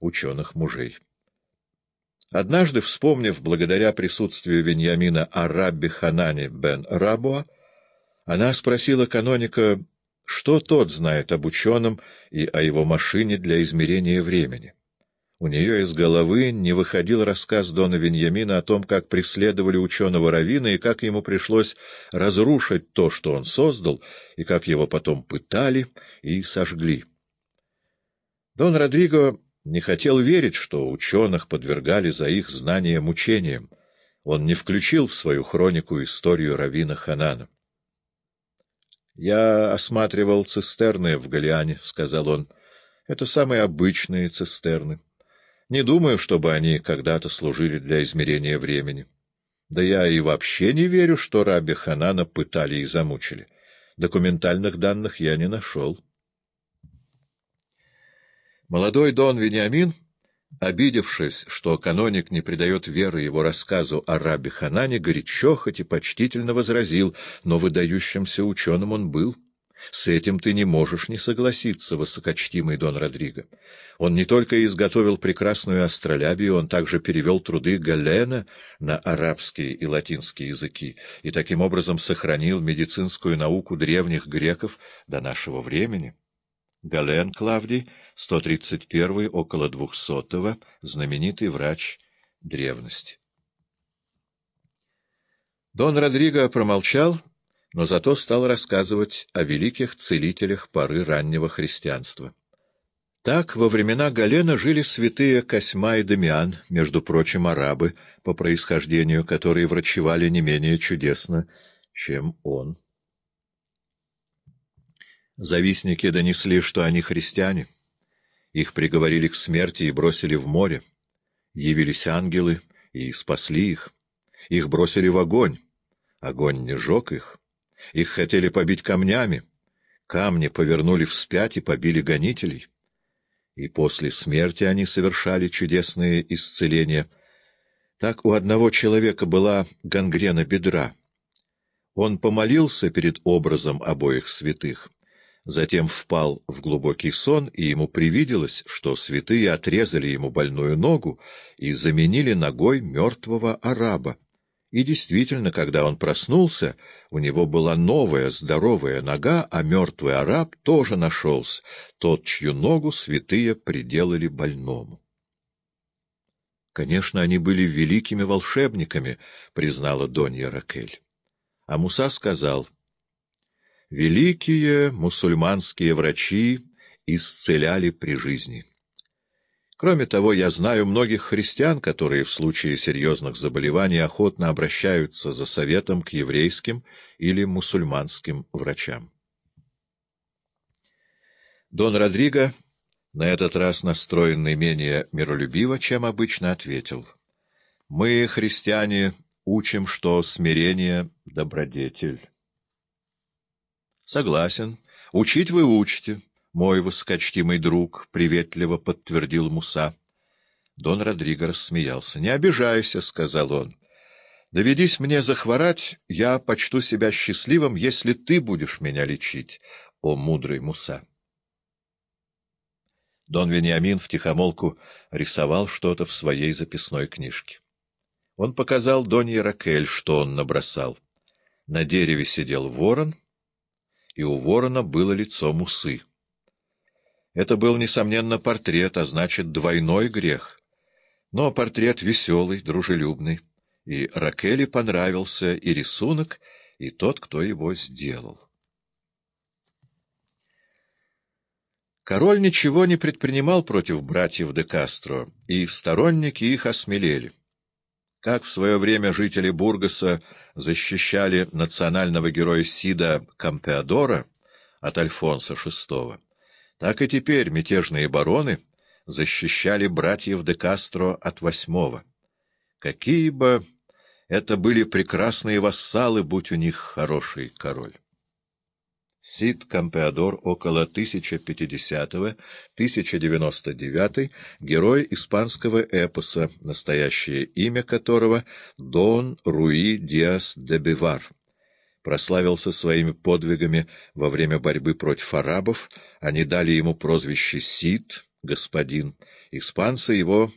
ученых мужей. Однажды, вспомнив благодаря присутствию Веньямина о раббе Ханане бен Рабуа, она спросила каноника, что тот знает об ученом и о его машине для измерения времени. У нее из головы не выходил рассказ Дона Веньямина о том, как преследовали ученого Равина и как ему пришлось разрушить то, что он создал, и как его потом пытали и сожгли. Дон Родриго не хотел верить, что ученых подвергали за их знания мучениям. Он не включил в свою хронику историю Равина Ханана. «Я осматривал цистерны в Галиане», — сказал он. «Это самые обычные цистерны». Не думаю, чтобы они когда-то служили для измерения времени. Да я и вообще не верю, что раби Ханана пытали и замучили. Документальных данных я не нашел. Молодой Дон Вениамин, обидевшись, что каноник не придает веры его рассказу о рабе Ханане, горячо, хоть и почтительно возразил, но выдающимся ученым он был. С этим ты не можешь не согласиться, высокочтимый Дон Родриго. Он не только изготовил прекрасную астролябию, он также перевел труды Галена на арабские и латинские языки и таким образом сохранил медицинскую науку древних греков до нашего времени. Гален Клавдий, 131 около 200 знаменитый врач древности. Дон Родриго промолчал но зато стал рассказывать о великих целителях поры раннего христианства. Так во времена Галена жили святые Косьма и Дамиан, между прочим, арабы, по происхождению, которые врачевали не менее чудесно, чем он. Завистники донесли, что они христиане. Их приговорили к смерти и бросили в море. Явились ангелы и спасли их. Их бросили в огонь. Огонь не жег их. Их хотели побить камнями. Камни повернули вспять и побили гонителей. И после смерти они совершали чудесные исцеления. Так у одного человека была гангрена бедра. Он помолился перед образом обоих святых. Затем впал в глубокий сон, и ему привиделось, что святые отрезали ему больную ногу и заменили ногой мертвого араба. И действительно, когда он проснулся, у него была новая здоровая нога, а мертвый араб тоже нашелся, тот, чью ногу святые приделали больному. Конечно, они были великими волшебниками, признала Донья Ракель. А Муса сказал, «Великие мусульманские врачи исцеляли при жизни». Кроме того, я знаю многих христиан, которые в случае серьезных заболеваний охотно обращаются за советом к еврейским или мусульманским врачам. Дон Родриго, на этот раз настроенный менее миролюбиво, чем обычно, ответил. «Мы, христиане, учим, что смирение — добродетель». «Согласен. Учить вы учите». — Мой высокочтимый друг, — приветливо подтвердил Муса. Дон Родриго рассмеялся. — Не обижайся, — сказал он. — Доведись мне захворать, я почту себя счастливым, если ты будешь меня лечить, о мудрый Муса. Дон Вениамин втихомолку рисовал что-то в своей записной книжке. Он показал Донье Ракель, что он набросал. На дереве сидел ворон, и у ворона было лицо Мусы. Это был, несомненно, портрет, а значит, двойной грех. Но портрет веселый, дружелюбный. И Ракели понравился и рисунок, и тот, кто его сделал. Король ничего не предпринимал против братьев де Кастро, и сторонники их осмелели. Как в свое время жители Бургаса защищали национального героя Сида Кампеадора от Альфонса VI, так и теперь мятежные бароны защищали братьев де Кастро от восьмого. Какие бы это были прекрасные вассалы, будь у них хороший король. Сид Кампеадор около 1050-1099, герой испанского эпоса, настоящее имя которого Дон Руи Диас де Бивар. Прославился своими подвигами во время борьбы против арабов, они дали ему прозвище Сид, господин, Испанцы его